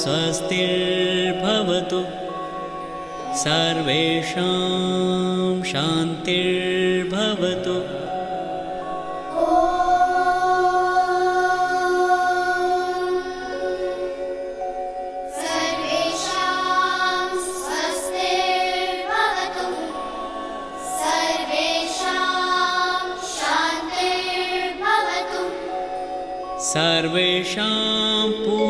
स्वस्तिर्भवतु। सर्वेषां शान्तिर्भवतु। सर्वेषां भवतु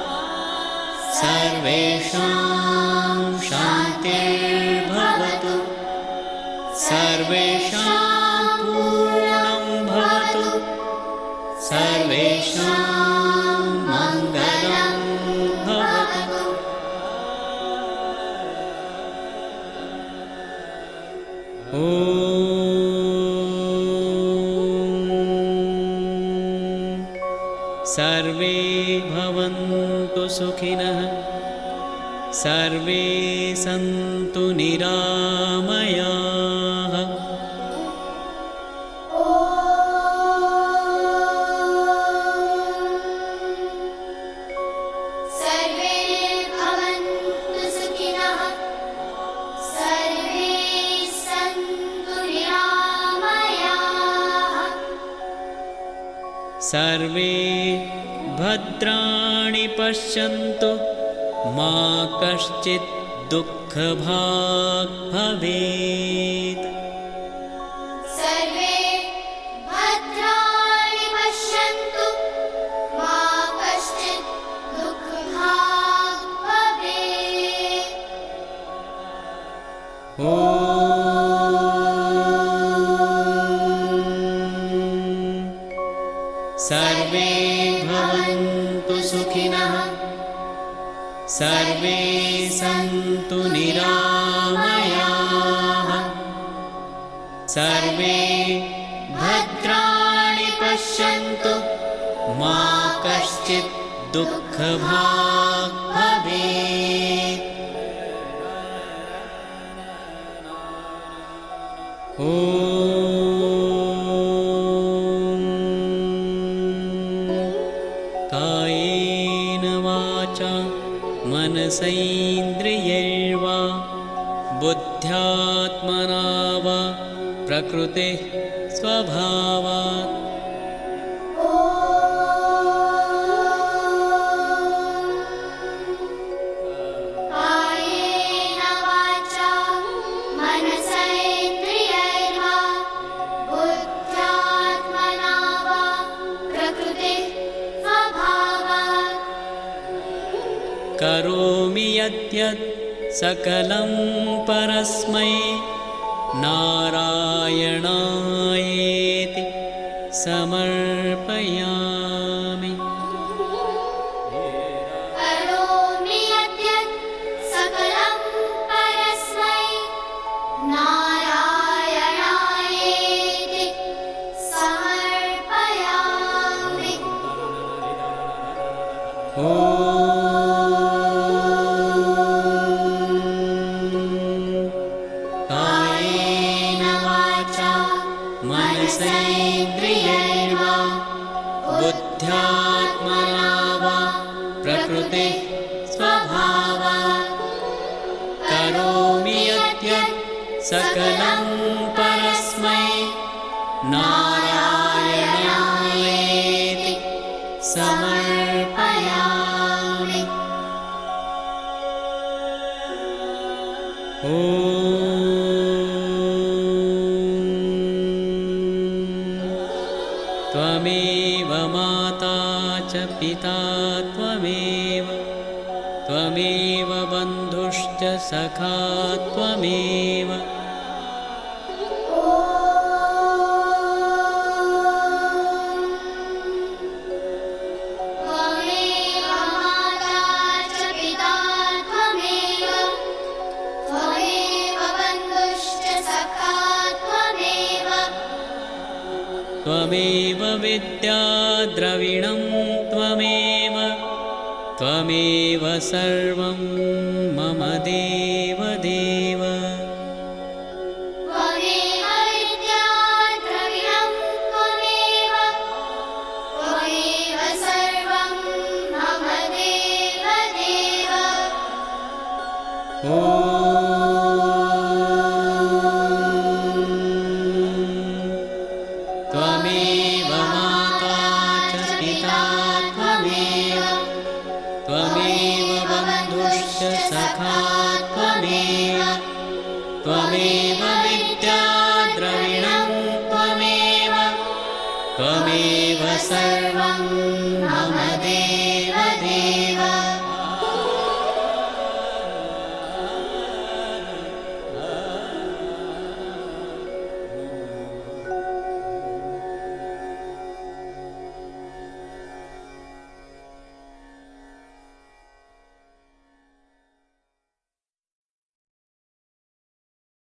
सर्वेषां शान्तिर्भवतु सर्वेषां पूर्णं भवतु। सर्वेषां मङ्गलं भवतु। सर्वे भवन्तु सुखिनः सर्वे सन्तु निरामयाः सर्वे भद्राणि पश्यन्तु। मा कश्चित् दुःखभाग् भवेत् सर्वे भवन्तु सुखिनः। सर्वे सन्तु निरामयाः। सर्वे भद्राणि पश्यन्तु। मा कश्चित् दुःखभाग् भवेत् वाचा मनसैन्द्रियैर्वा बुद्ध्यात्मना वा प्रकृतिः स्वभावात् करोमि यद्यत् सकलं परस्मै। नारायणायेति समर्पयामि सकलं परस्मै नारायणायेति समर्पयामि। त्वमेव माता च पिता त्वमेव त्वमेव बन्धुश्च सखा त्वमेव त्वमेव विद्या द्रविणं त्वमेव त्वमेव सर्वं मम देवदेव। त्वमेव विद्या त्वमेव बन्धुश्च सखा त्वमेव त्वमेव विद्याद्रविणं त्वमेव। त्वमेव सर्वं मम देवदेव।